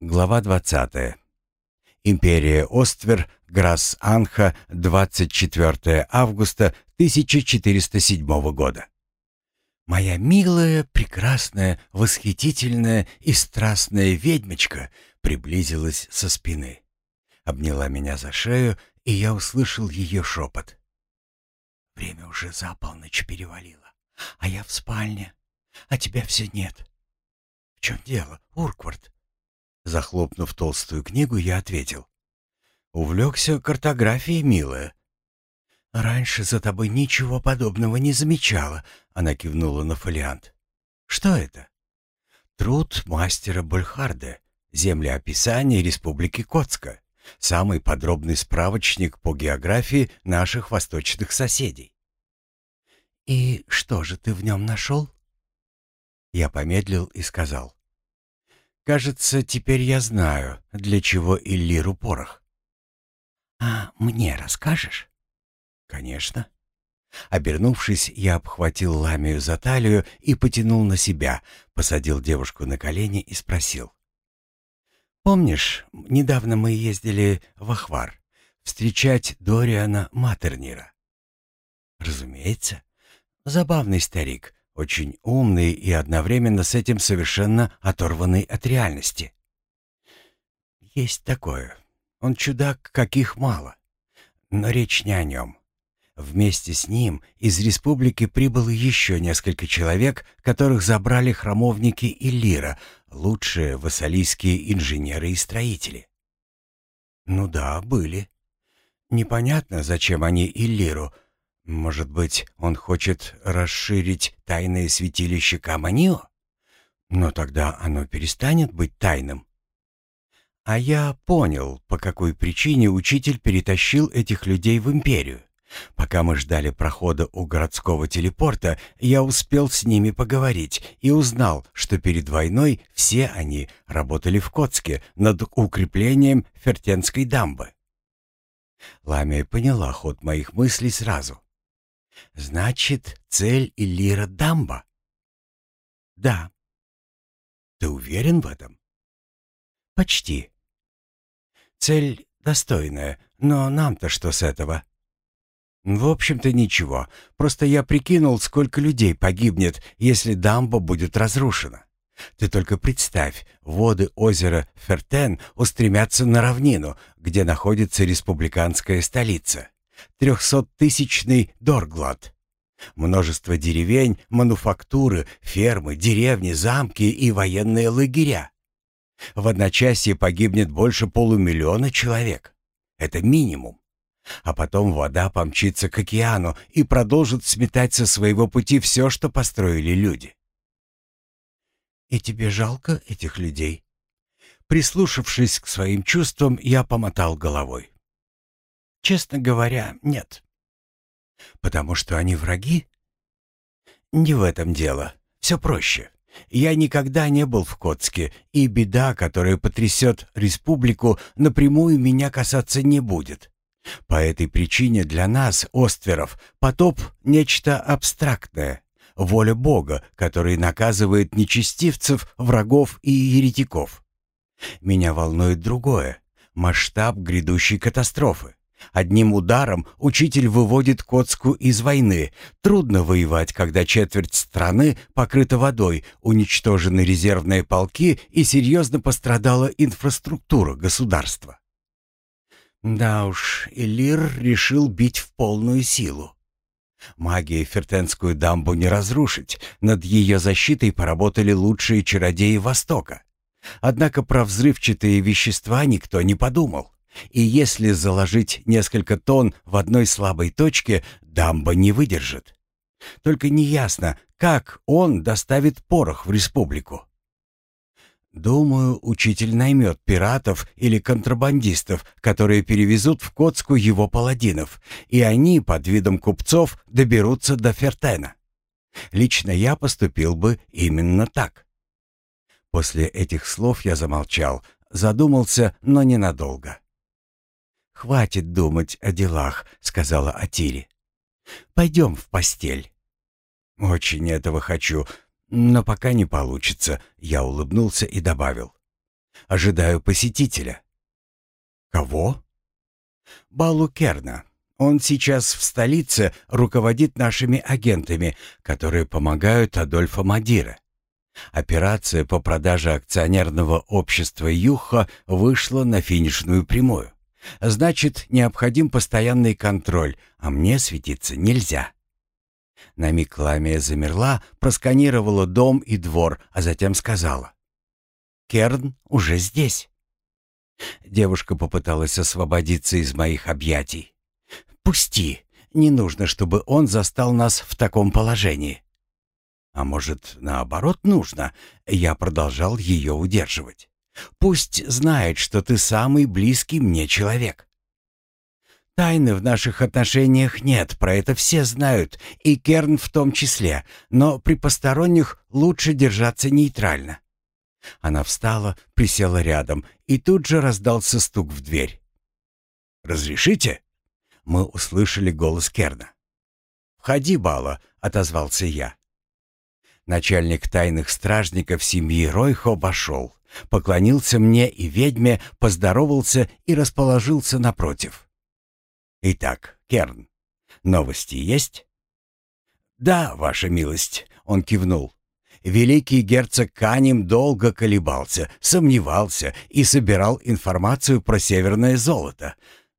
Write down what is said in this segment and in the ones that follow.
Глава 20. Империя Оствер, Грасс-Анха, 24 августа 1407 года. Моя милая, прекрасная, восхитительная и страстная ведьмочка приблизилась со спины. Обняла меня за шею, и я услышал ее шепот. Время уже за полночь перевалило, а я в спальне, а тебя все нет. В чем дело, Урквард? Захлопнув толстую книгу, я ответил. «Увлекся картографией, милая». «Раньше за тобой ничего подобного не замечала», — она кивнула на фолиант. «Что это?» «Труд мастера Бульхарда. Землеописание Республики Коцка. Самый подробный справочник по географии наших восточных соседей». «И что же ты в нем нашел?» Я помедлил и сказал. Кажется, теперь я знаю, для чего Иллиру порох. А мне расскажешь? Конечно. Обернувшись, я обхватил Ламию за талию и потянул на себя, посадил девушку на колени и спросил. «Помнишь, недавно мы ездили в Ахвар встречать Дориана Матернира?» «Разумеется. Забавный старик, очень умный и одновременно с этим совершенно оторванный от реальности. Есть такое. Он чудак, каких мало. Но речь не о нем. Вместе с ним из республики прибыло еще несколько человек, которых забрали храмовники Иллира, лучшие вассалийские инженеры и строители. Ну да, были. Непонятно, зачем они Иллиру, может быть, он хочет расширить тайное святилище Каманио? Но тогда оно перестанет быть тайным. А я понял, по какой причине учитель перетащил этих людей в империю. Пока мы ждали прохода у городского телепорта, я успел с ними поговорить и узнал, что перед войной все они работали в Коцке над укреплением Фертенской дамбы. Ламия поняла ход моих мыслей сразу. Значит, цель Иллира Дамба? Да. Ты уверен в этом? Почти. Цель достойная, но нам-то что с этого? В общем-то ничего, просто я прикинул, сколько людей погибнет, если дамба будет разрушена. Ты только представь, воды озера Фертен устремятся на равнину, где находится республиканская столица. Трехсоттысячный Дорглад. Множество деревень, мануфактуры, фермы, деревни, замки и военные лагеря. В одночасье погибнет больше полумиллиона человек. Это минимум. А потом вода помчится к океану и продолжит сметать со своего пути все, что построили люди. «И тебе жалко этих людей?» Прислушавшись к своим чувствам, я помотал головой. Честно говоря, нет. Потому что они враги? Не в этом дело. Все проще. Я никогда не был в Котске, и беда, которая потрясет республику, напрямую меня касаться не будет. По этой причине для нас, Остверов, потоп — нечто абстрактное, воля Бога, который наказывает нечестивцев, врагов и еретиков. Меня волнует другое — масштаб грядущей катастрофы. Одним ударом учитель выводит Коцку из войны. Трудно воевать, когда четверть страны покрыта водой, уничтожены резервные полки и серьезно пострадала инфраструктура государства. Да уж, Элир решил бить в полную силу. Магией Фертенскую дамбу не разрушить, над ее защитой поработали лучшие чародеи Востока. Однако про взрывчатые вещества никто не подумал. И если заложить несколько тонн в одной слабой точке, дамба не выдержит. Только неясно, как он доставит порох в республику. Думаю, учитель наймет пиратов или контрабандистов, которые перевезут в Коцку его паладинов, и они под видом купцов доберутся до Фертена. Лично я поступил бы именно так. После этих слов я замолчал, задумался, но ненадолго. «Хватит думать о делах», — сказала Атири. «Пойдем в постель». «Очень этого хочу, но пока не получится», — я улыбнулся и добавил. Ожидаю посетителя». «Кого?» «Балу Керна. Он сейчас в столице руководит нашими агентами, которые помогают Адольфа Мадира. Операция по продаже акционерного общества Юха вышла на финишную прямую. Значит, необходим постоянный контроль, а мне светиться нельзя. На миг Ламия замерла, просканировала дом и двор, а затем сказала. «Керн уже здесь». Девушка попыталась освободиться из моих объятий. «Пусти. Не нужно, чтобы он застал нас в таком положении». «А может, наоборот нужно?» Я продолжал ее удерживать. «Пусть знает, что ты самый близкий мне человек». Тайны в наших отношениях нет, про это все знают, и Керн в том числе, но при посторонних лучше держаться нейтрально. Она встала, присела рядом, и тут же раздался стук в дверь. «Разрешите?» Мы услышали голос Керна. «Входи, Бала», — отозвался я. Начальник тайных стражников семьи Ройхо вошел, поклонился мне и ведьме, поздоровался и расположился напротив. «Итак, Керн, новости есть?» «Да, ваша милость», — он кивнул. Великий герцог Канем долго колебался, сомневался и собирал информацию про северное золото,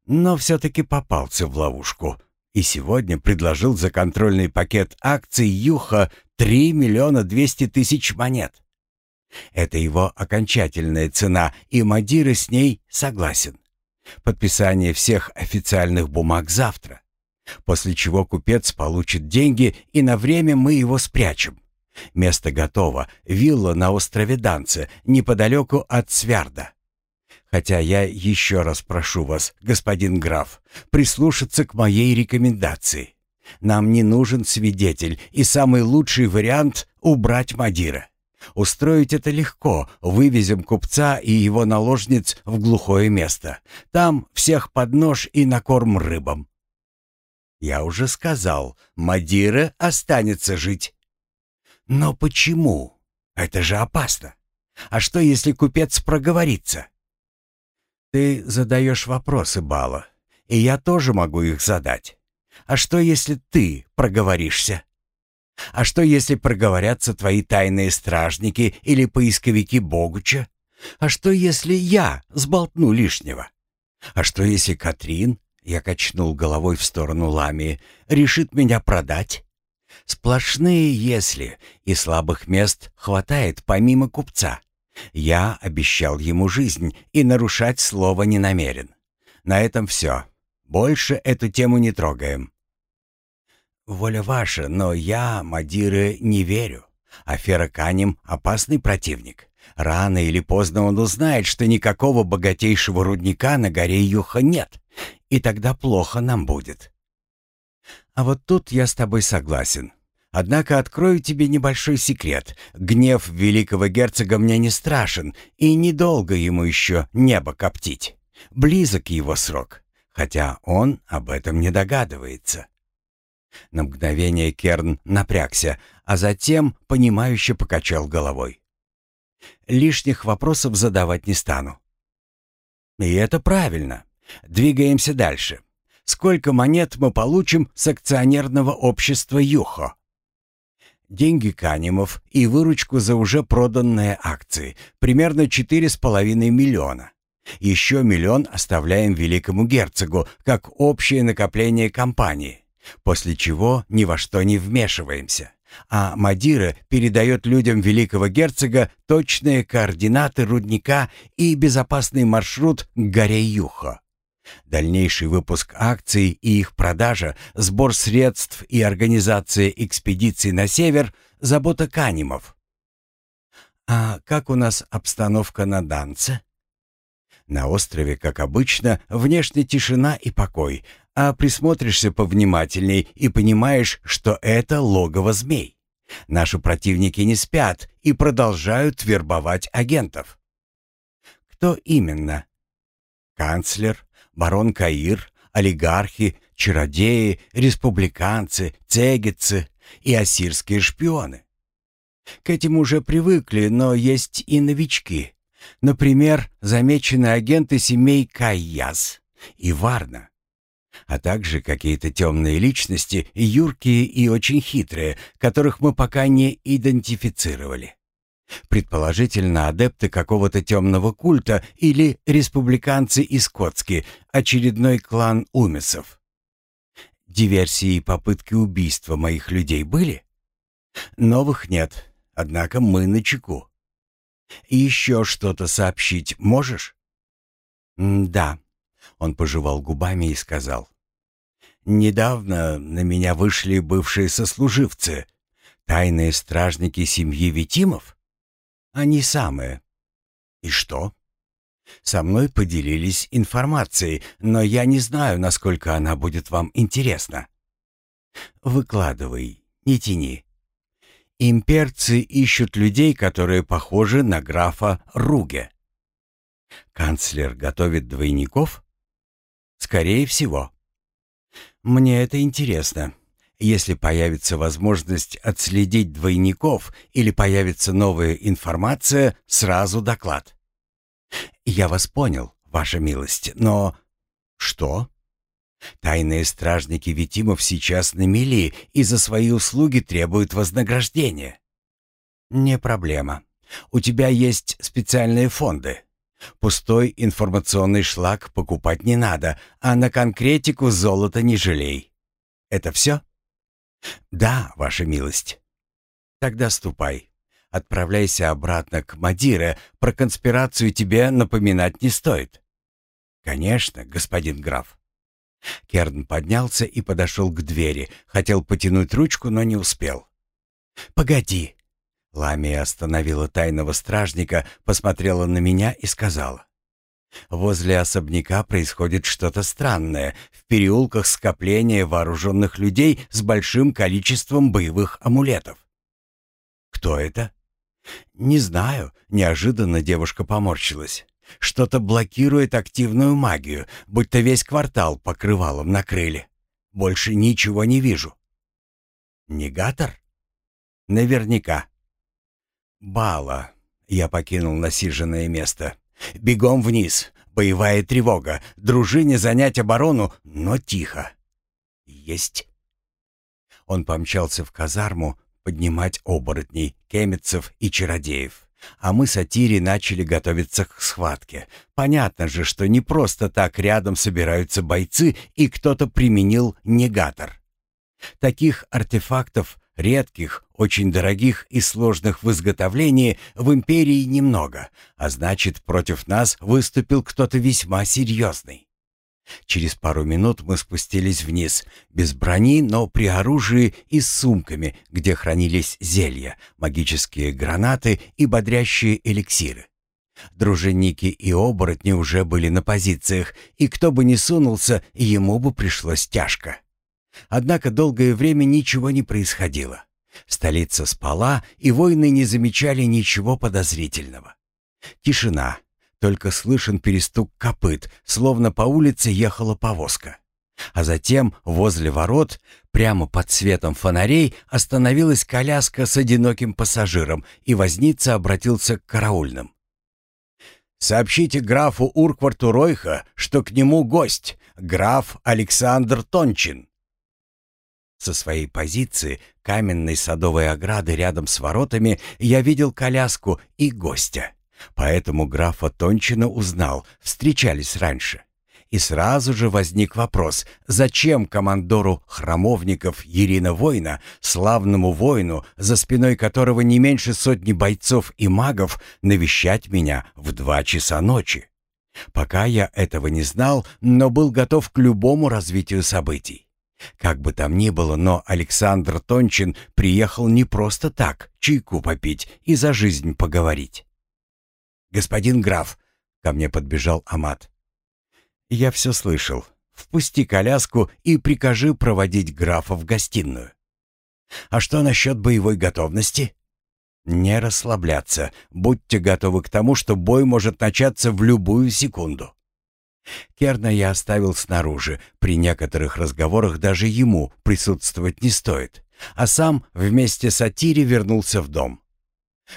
но все-таки попался в ловушку и сегодня предложил за контрольный пакет акций Юха 3 миллиона 200 тысяч монет. Это его окончательная цена, и Мадира с ней согласен. Подписание всех официальных бумаг завтра. После чего купец получит деньги, и на время мы его спрячем. Место готово. Вилла на острове Данце, неподалеку от Свярда. Хотя я еще раз прошу вас, господин граф, прислушаться к моей рекомендации. Нам не нужен свидетель, и самый лучший вариант — убрать Мадира. Устроить это легко. Вывезем купца и его наложниц в глухое место. Там всех под нож и на корм рыбам. Я уже сказал, Мадира останется жить. Но почему? Это же опасно. А что, если купец проговорится? Ты задаешь вопросы, Бала, и я тоже могу их задать. А что, если ты проговоришься? А что, если проговорятся твои тайные стражники или поисковики Богуча? А что, если я сболтну лишнего? А что, если Катрин, я качнул головой в сторону Ламии, решит меня продать? Сплошные «если», и слабых мест хватает помимо купца. Я обещал ему жизнь и нарушать слово не намерен. На этом все. Больше эту тему не трогаем. «Воля ваша, но я, Мадиры, не верю. Афера Канем — опасный противник. Рано или поздно он узнает, что никакого богатейшего рудника на горе Юха нет, и тогда плохо нам будет». «А вот тут я с тобой согласен. Однако открою тебе небольшой секрет. Гнев великого герцога мне не страшен, и недолго ему еще небо коптить. Близок его срок, хотя он об этом не догадывается». На мгновение Керн напрягся, а затем, понимающе покачал головой. «Лишних вопросов задавать не стану». «И это правильно. Двигаемся дальше. Сколько монет мы получим с акционерного общества «Юхо»?» Деньги Канимов и выручку за уже проданные акции, примерно 4,5 миллиона. Еще миллион оставляем великому герцогу, как общее накопление компании после чего ни во что не вмешиваемся. А Мадира передает людям великого герцога точные координаты рудника и безопасный маршрут к горе Юхо. Дальнейший выпуск акций и их продажа, сбор средств и организация экспедиций на север – забота Канимов. А как у нас обстановка на Данце? На острове, как обычно, внешне тишина и покой, а присмотришься повнимательней и понимаешь, что это логово змей. Наши противники не спят и продолжают вербовать агентов. Кто именно? Канцлер, барон Каир, олигархи, чародеи, республиканцы, цегицы и ассирские шпионы. К этим уже привыкли, но есть и новички. Например, замечены агенты семей Кайяс и Варна, а также какие-то темные личности, юркие и очень хитрые, которых мы пока не идентифицировали. Предположительно, адепты какого-то темного культа или республиканцы из Коцки, очередной клан умесов. Диверсии и попытки убийства моих людей были? Новых нет, однако мы на чеку. еще что-то сообщить можешь? «Да», — он пожевал губами и сказал. «Недавно на меня вышли бывшие сослуживцы, тайные стражники семьи Витимов?» Они самые. И что? Со мной поделились информацией, но я не знаю, насколько она будет вам интересна. Выкладывай, не тяни. Имперцы ищут людей, которые похожи на графа Руге. Канцлер готовит двойников? Скорее всего. Мне это интересно. Если появится возможность отследить двойников или появится новая информация, сразу доклад. Я вас понял, ваша милость, но... Что? Тайные стражники Витимов сейчас на мели и за свои услуги требуют вознаграждения. Не проблема. У тебя есть специальные фонды. Пустой информационный шлак покупать не надо, а на конкретику золота не жалей. Это все? «Да, ваша милость». «Тогда ступай. Отправляйся обратно к Мадире. Про конспирацию тебе напоминать не стоит». «Конечно, господин граф». Керн поднялся и подошел к двери. Хотел потянуть ручку, но не успел. «Погоди!» Ламия остановила тайного стражника, посмотрела на меня и сказала. Возле особняка происходит что-то странное. В переулках скопление вооруженных людей с большим количеством боевых амулетов. Кто это? Не знаю. Неожиданно девушка поморщилась. Что-то блокирует активную магию, будто весь квартал покрывалом накрыли. Больше ничего не вижу. Негатор? Наверняка. Бала. Я покинул насиженное место. Бегом вниз. Боевая тревога. Дружине занять оборону, но тихо. Есть. Он помчался в казарму поднимать оборотней, кемецев и чародеев. А мы с Атири начали готовиться к схватке. Понятно же, что не просто так рядом собираются бойцы, и кто-то применил негатор. Таких артефактов Редких, очень дорогих и сложных в изготовлении в империи немного, а значит, против нас выступил кто-то весьма серьезный. Через пару минут мы спустились вниз, без брони, но при оружии и с сумками, где хранились зелья, магические гранаты и бодрящие эликсиры. Дружинники и оборотни уже были на позициях, и кто бы ни сунулся, ему бы пришлось тяжко. Однако долгое время ничего не происходило. Столица спала, и воины не замечали ничего подозрительного. Тишина. Только слышен перестук копыт, словно по улице ехала повозка. А затем, возле ворот, прямо под светом фонарей, остановилась коляска с одиноким пассажиром, и возница обратился к караульным. «Сообщите графу Уркварту Ройха, что к нему гость, граф Александр Тончин». Со своей позиции каменной садовой ограды рядом с воротами я видел коляску и гостя. Поэтому графа Тончина узнал, встречались раньше. И сразу же возник вопрос, зачем командору храмовников Ирина Война, славному воину, за спиной которого не меньше сотни бойцов и магов, навещать меня в два часа ночи? Пока я этого не знал, но был готов к любому развитию событий. Как бы там ни было, но Александр Тончин приехал не просто так, чайку попить и за жизнь поговорить. «Господин граф», — ко мне подбежал Амат. «Я все слышал. Впусти коляску и прикажи проводить графа в гостиную». «А что насчет боевой готовности?» «Не расслабляться. Будьте готовы к тому, что бой может начаться в любую секунду». Керна я оставил снаружи. При некоторых разговорах даже ему присутствовать не стоит. А сам вместе с Атири вернулся в дом.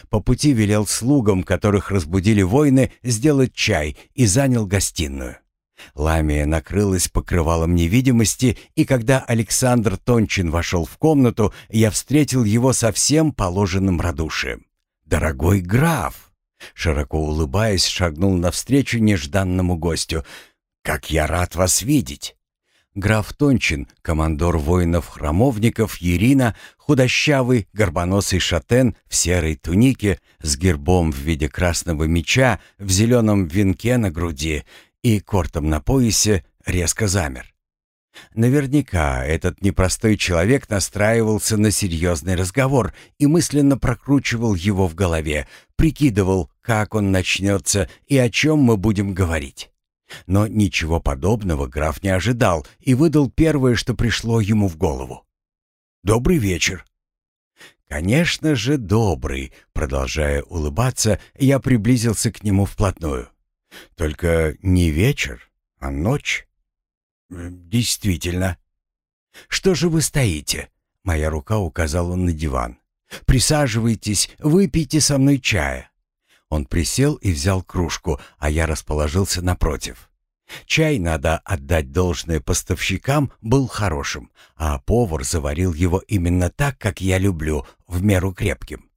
По пути велел слугам, которых разбудили воины, сделать чай и занял гостиную. Ламия накрылась покрывалом невидимости, и когда Александр Тончин вошел в комнату, я встретил его со всем положенным радушием. «Дорогой граф!» Широко улыбаясь, шагнул навстречу нежданному гостю. «Как я рад вас видеть!» Граф Тончин, командор воинов-храмовников Ирина, худощавый, горбоносый шатен в серой тунике с гербом в виде красного меча в зеленом венке на груди и кортом на поясе, резко замер. Наверняка этот непростой человек настраивался на серьезный разговор и мысленно прокручивал его в голове, прикидывал, как он начнется и о чем мы будем говорить. Но ничего подобного граф не ожидал и выдал первое, что пришло ему в голову. «Добрый вечер». «Конечно же, добрый», — продолжая улыбаться, я приблизился к нему вплотную. «Только не вечер, а ночь». «Действительно». «Что же вы стоите?» Моя рука указала на диван. «Присаживайтесь, выпейте со мной чая». Он присел и взял кружку, а я расположился напротив. Чай, надо отдать должное поставщикам, был хорошим, а повар заварил его именно так, как я люблю, в меру крепким.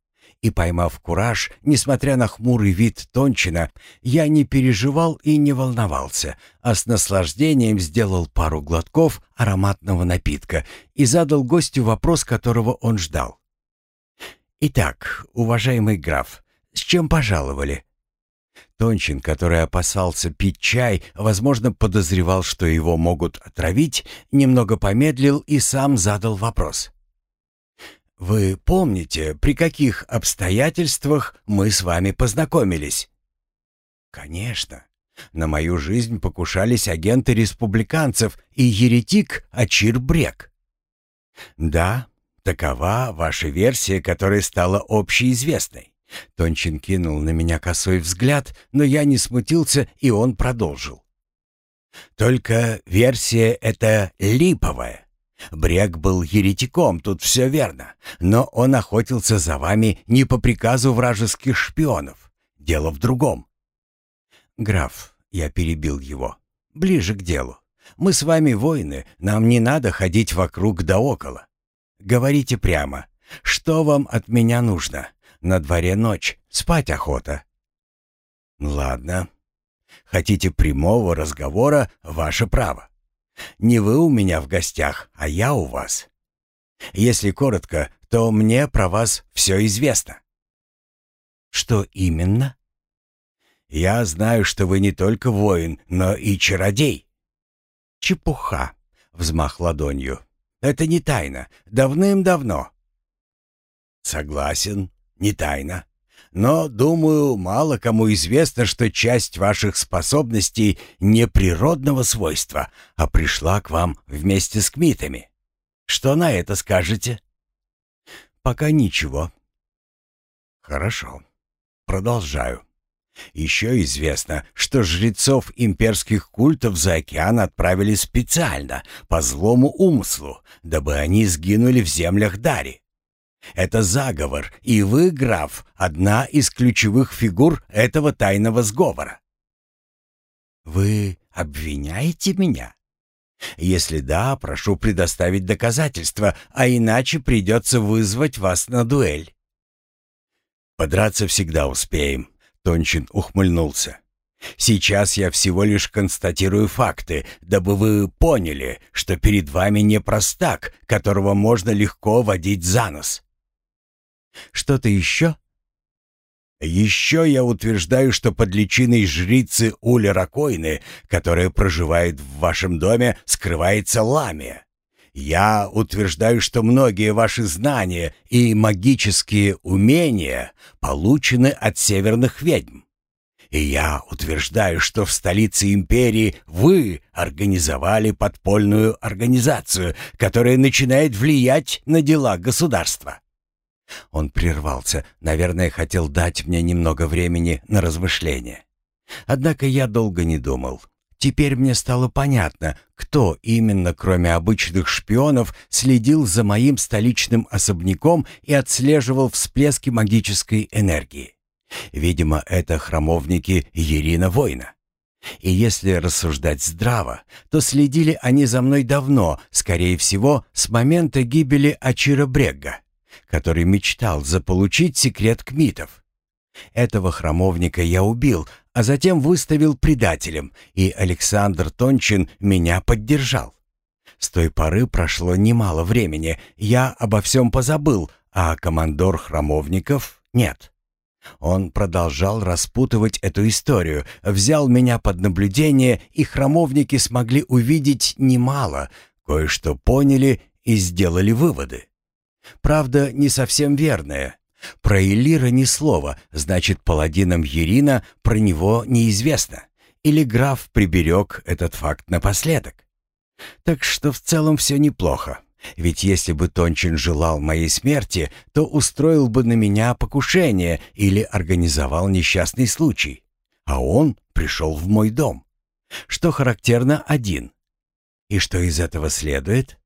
И поймав кураж, несмотря на хмурый вид Тончина, я не переживал и не волновался, а с наслаждением сделал пару глотков ароматного напитка и задал гостю вопрос, которого он ждал. «Итак, уважаемый граф, с чем пожаловали?» Тончин, который опасался пить чай, возможно, подозревал, что его могут отравить, немного помедлил и сам задал вопрос. «Вы помните, при каких обстоятельствах мы с вами познакомились?» «Конечно. На мою жизнь покушались агенты республиканцев и еретик Ачир Брек». «Да, такова ваша версия, которая стала общеизвестной. Тончин кинул на меня косой взгляд, но я не смутился, и он продолжил. «Только версия эта липовая. Брек был еретиком, тут все верно, но он охотился за вами не по приказу вражеских шпионов. Дело в другом». «Граф», — я перебил его, — «ближе к делу. Мы с вами воины, нам не надо ходить вокруг да около. Говорите прямо, что вам от меня нужно?» На дворе ночь, спать охота». «Ладно. Хотите прямого разговора — ваше право. Не вы у меня в гостях, а я у вас. Если коротко, то мне про вас все известно». «Что именно?» «Я знаю, что вы не только воин, но и чародей». «Чепуха», — взмах ладонью. «Это не тайна. Давным-давно». «Согласен не тайна. Но, думаю, мало кому известно, что часть ваших способностей не природного свойства, а пришла к вам вместе с кмитами. Что на это скажете? Пока ничего. Хорошо. Продолжаю. Еще известно, что жрецов имперских культов за океан отправили специально, по злому умыслу, дабы они сгинули в землях Дари. Это заговор, и вы, граф, одна из ключевых фигур этого тайного сговора. Вы обвиняете меня? Если да, прошу предоставить доказательства, а иначе придется вызвать вас на дуэль. Подраться всегда успеем, Тончин ухмыльнулся. Сейчас я всего лишь констатирую факты, дабы вы поняли, что перед вами не простак, которого можно легко водить за нос. Что-то еще?» «Еще я утверждаю, что под личиной жрицы Ули Ракойны, которая проживает в вашем доме, скрывается ламия. Я утверждаю, что многие ваши знания и магические умения получены от северных ведьм. И я утверждаю, что в столице империи вы организовали подпольную организацию, которая начинает влиять на дела государства. Он прервался, наверное, хотел дать мне немного времени на размышление. Однако я долго не думал. Теперь мне стало понятно, кто именно, кроме обычных шпионов, следил за моим столичным особняком и отслеживал всплески магической энергии. Видимо, это храмовники Ирина Война. И если рассуждать здраво, то следили они за мной давно, скорее всего, с момента гибели Ачира Брегга, который мечтал заполучить секрет кмитов. Этого храмовника я убил, а затем выставил предателем, и Александр Тончин меня поддержал. С той поры прошло немало времени, я обо всем позабыл, а командор храмовников нет. Он продолжал распутывать эту историю, взял меня под наблюдение, и храмовники смогли увидеть немало, кое-что поняли и сделали выводы. Правда, не совсем верные. Про Элира ни слова, значит, паладинам Ерина про него неизвестно. Или граф приберег этот факт напоследок. Так что в целом все неплохо. Ведь если бы Тончин желал моей смерти, то устроил бы на меня покушение или организовал несчастный случай. А он пришел в мой дом. Что характерно один. И что из этого следует?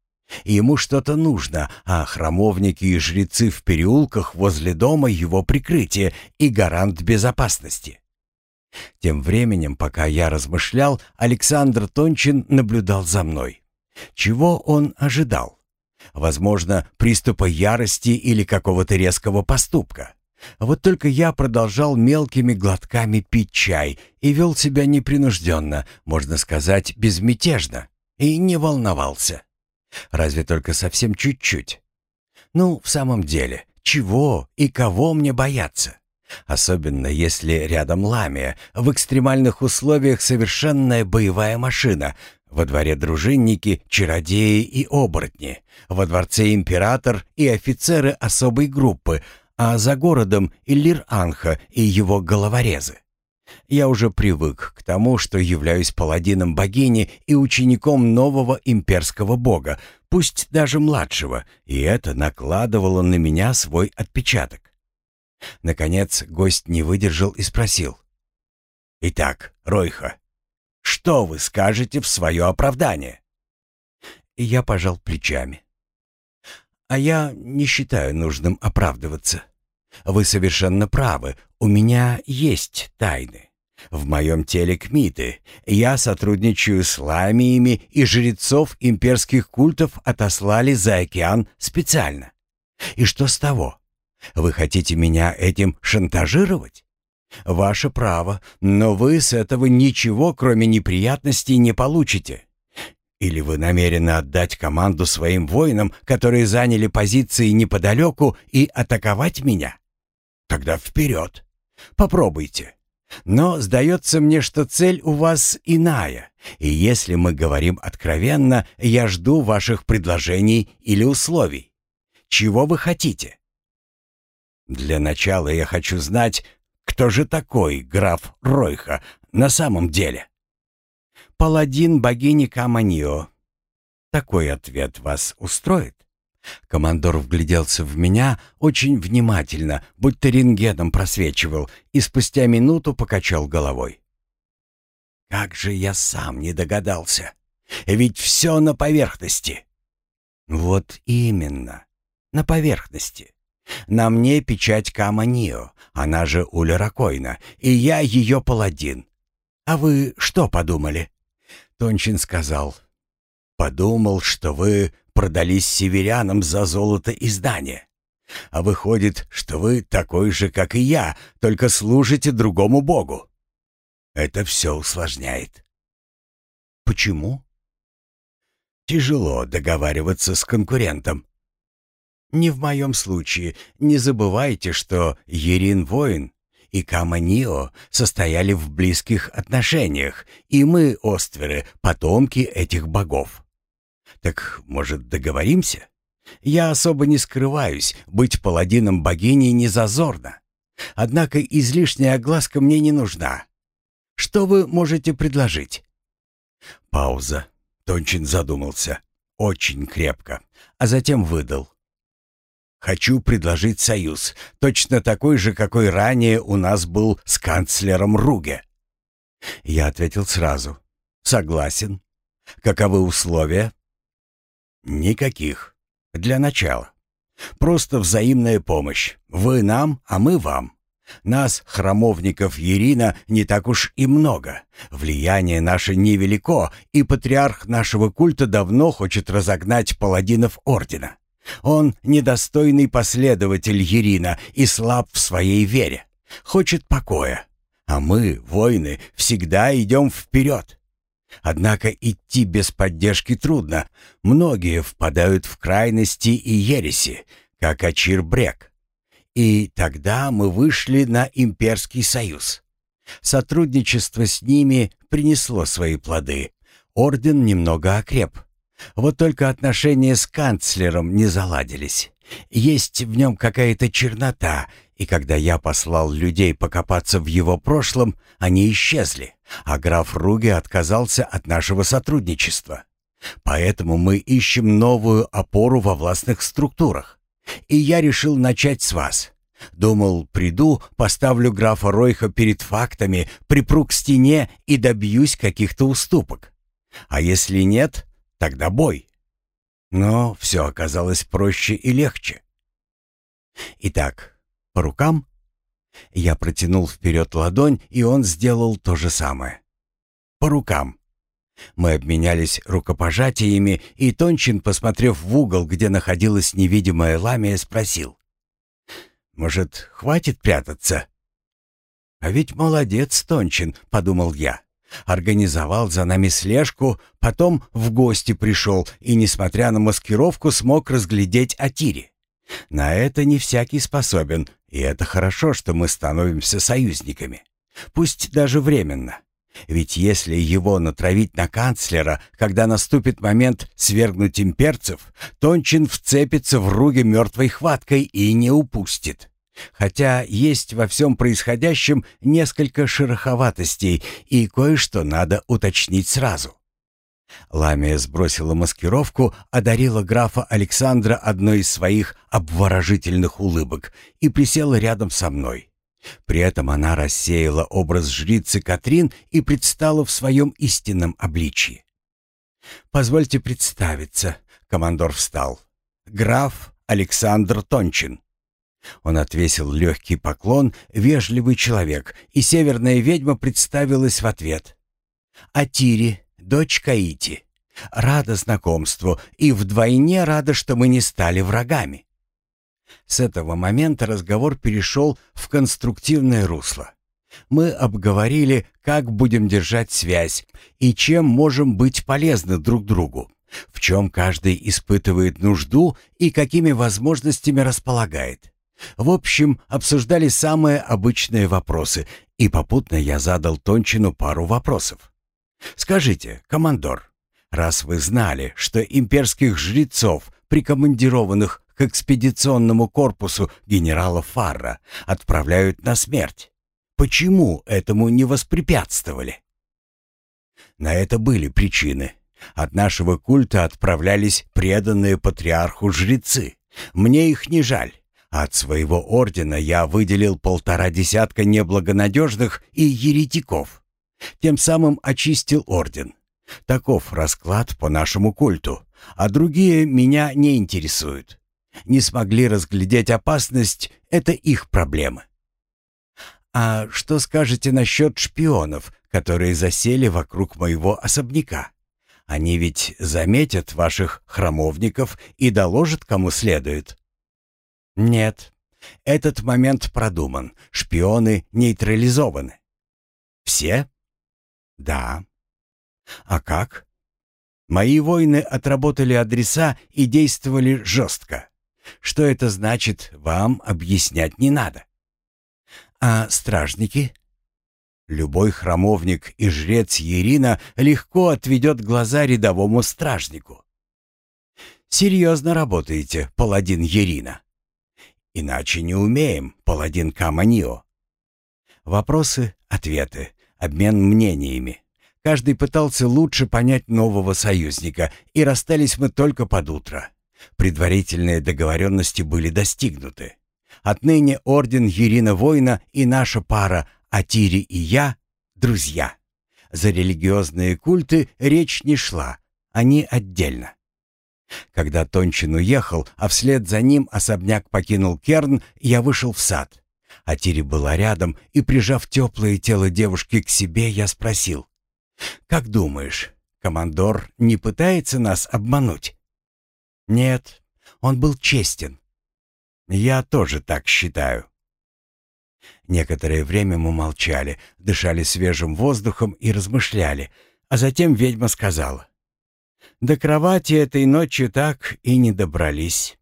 Ему что-то нужно, а храмовники и жрецы в переулках возле дома его прикрытие и гарант безопасности. Тем временем, пока я размышлял, Александр Тончин наблюдал за мной. Чего он ожидал? Возможно, приступа ярости или какого-то резкого поступка. Вот только я продолжал мелкими глотками пить чай и вел себя непринужденно, можно сказать, безмятежно, и не волновался. Разве только совсем чуть-чуть. Ну, в самом деле, чего и кого мне бояться? Особенно если рядом ламия, в экстремальных условиях совершенная боевая машина, во дворе дружинники, чародеи и оборотни, во дворце император и офицеры особой группы, а за городом Иллир-Анха и его головорезы. Я уже привык к тому, что являюсь паладином богини и учеником нового имперского бога, пусть даже младшего, и это накладывало на меня свой отпечаток. Наконец гость не выдержал и спросил. «Итак, Ройха, что вы скажете в свое оправдание?» И я пожал плечами. «А я не считаю нужным оправдываться. Вы совершенно правы, у меня есть тайны. В моем теле кмиты. Я сотрудничаю с ламиями, и жрецов имперских культов отослали за океан специально. И что с того? Вы хотите меня этим шантажировать? Ваше право, но вы с этого ничего, кроме неприятностей, не получите. Или вы намерены отдать команду своим воинам, которые заняли позиции неподалеку, и атаковать меня? Тогда вперед. Попробуйте. Но сдается мне, что цель у вас иная, и если мы говорим откровенно, я жду ваших предложений или условий. Чего вы хотите? Для начала я хочу знать, кто же такой граф Ройха на самом деле. Паладин богини Каманьо. Такой ответ вас устроит? Командор вгляделся в меня очень внимательно, будто рентгеном просвечивал, и спустя минуту покачал головой. «Как же я сам не догадался! Ведь все на поверхности!» «Вот именно, на поверхности. На мне печать Каманио, она же Уля Ракойна, и я ее паладин. А вы что подумали?» Тончин сказал. «Подумал, что вы продались северянам за золото и здание. А выходит, что вы такой же, как и я, только служите другому богу. Это все усложняет. Почему? Тяжело договариваться с конкурентом. Не в моем случае. Не забывайте, что Ерин воин и Каманио состояли в близких отношениях, и мы, остверы, потомки этих богов. Так, может, договоримся? Я особо не скрываюсь, быть паладином богини не зазорно. Однако излишняя огласка мне не нужна. Что вы можете предложить?» Пауза. Тончин задумался. Очень крепко. А затем выдал. «Хочу предложить союз, точно такой же, какой ранее у нас был с канцлером Руге». Я ответил сразу. Согласен. Каковы условия? Никаких. Для начала. Просто взаимная помощь. Вы нам, а мы вам. Нас, храмовников Ирина, не так уж и много. Влияние наше невелико, и патриарх нашего культа давно хочет разогнать паладинов Ордена. Он недостойный последователь Ирина и слаб в своей вере. Хочет покоя. А мы, воины, всегда идем вперед. Однако идти без поддержки трудно. Многие впадают в крайности и ереси, как Ачир Брек. И тогда мы вышли на имперский союз. Сотрудничество с ними принесло свои плоды. Орден немного окреп. Вот только отношения с канцлером не заладились. Есть в нем какая-то чернота, и когда я послал людей покопаться в его прошлом, они исчезли, а граф Руги отказался от нашего сотрудничества. Поэтому мы ищем новую опору во властных структурах. И я решил начать с вас. Думал, приду, поставлю графа Ройха перед фактами, припру к стене и добьюсь каких-то уступок. А если нет, тогда бой. Но все оказалось проще и легче. Итак, по рукам? Я протянул вперед ладонь, и он сделал то же самое. По рукам. Мы обменялись рукопожатиями, и Тончин, посмотрев в угол, где находилась невидимая ламия, спросил. «Может, хватит прятаться?» «А ведь молодец, Тончин», — подумал я. Организовал за нами слежку, потом в гости пришел и, несмотря на маскировку, смог разглядеть Атири. На это не всякий способен, и это хорошо, что мы становимся союзниками. Пусть даже временно. Ведь если его натравить на канцлера, когда наступит момент свергнуть имперцев, Тончин вцепится в руги мертвой хваткой и не упустит. Хотя есть во всем происходящем несколько шероховатостей, и кое-что надо уточнить сразу. Ламия сбросила маскировку, одарила графа Александра одной из своих обворожительных улыбок и присела рядом со мной. При этом она рассеяла образ жрицы Катрин и предстала в своем истинном обличии. «Позвольте представиться», — командор встал. «Граф Александр Тончин». Он отвесил легкий поклон, вежливый человек, и северная ведьма представилась в ответ. «Атири, дочь Каити. Рада знакомству и вдвойне рада, что мы не стали врагами». С этого момента разговор перешел в конструктивное русло. Мы обговорили, как будем держать связь и чем можем быть полезны друг другу, в чем каждый испытывает нужду и какими возможностями располагает. В общем, обсуждали самые обычные вопросы, и попутно я задал Тончину пару вопросов. «Скажите, командор, раз вы знали, что имперских жрецов, прикомандированных к экспедиционному корпусу генерала Фарра, отправляют на смерть, почему этому не воспрепятствовали?» На это были причины. От нашего культа отправлялись преданные патриарху жрецы. Мне их не жаль. От своего ордена я выделил полтора десятка неблагонадежных и еретиков. Тем самым очистил орден. Таков расклад по нашему культу, а другие меня не интересуют. Не смогли разглядеть опасность — это их проблемы. А что скажете насчет шпионов, которые засели вокруг моего особняка? Они ведь заметят ваших храмовников и доложат кому следует. Нет, этот момент продуман. Шпионы нейтрализованы. Все? Да. А как? Мои воины отработали адреса и действовали жестко. Что это значит, вам объяснять не надо. А стражники? Любой храмовник и жрец Ерина легко отведет глаза рядовому стражнику. Серьезно работаете, паладин Ерина. Иначе не умеем, паладин Каманио. Вопросы, ответы, обмен мнениями. Каждый пытался лучше понять нового союзника, и расстались мы только под утро. Предварительные договоренности были достигнуты. Отныне орден Ирина Воина и наша пара Атири и я — друзья. За религиозные культы речь не шла, они отдельно. Когда Тончин уехал, а вслед за ним особняк покинул Керн, я вышел в сад. А была рядом, и, прижав теплое тело девушки к себе, я спросил. «Как думаешь, командор не пытается нас обмануть?» «Нет, он был честен». «Я тоже так считаю». Некоторое время мы молчали, дышали свежим воздухом и размышляли, а затем ведьма сказала. До кровати этой ночью так и не добрались.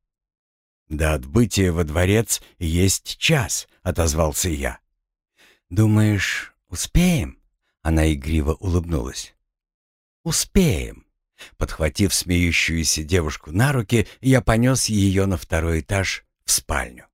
«До отбытия во дворец есть час», — отозвался я. «Думаешь, успеем?» — она игриво улыбнулась. «Успеем». Подхватив смеющуюся девушку на руки, я понес ее на второй этаж в спальню.